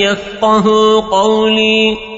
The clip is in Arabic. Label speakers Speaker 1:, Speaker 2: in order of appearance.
Speaker 1: يفقه قولي.